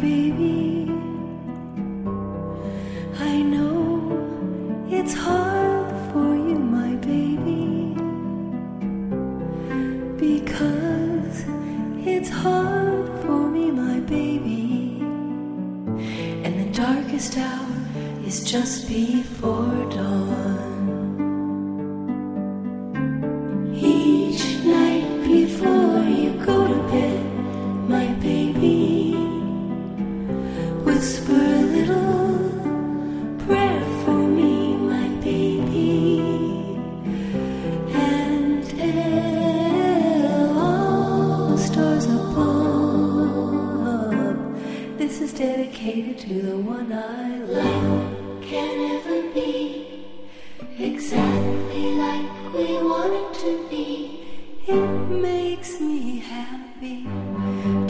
baby. I know it's hard for you, my baby, because it's hard for me, my baby. And the darkest hour is just before dawn.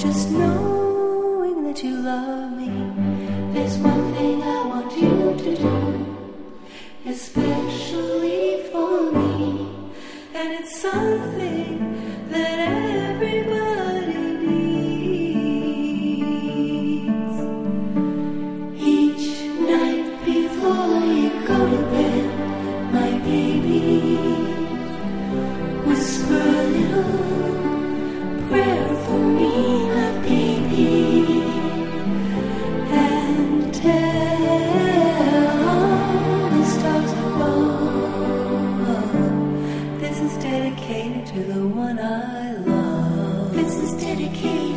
Just knowing that you love me. There's one thing I want you to do, especially for me, and it's something that everybody needs. Each night before you go to bed, my baby, whisper little. This is dedicated to the one I love. This is dedicated.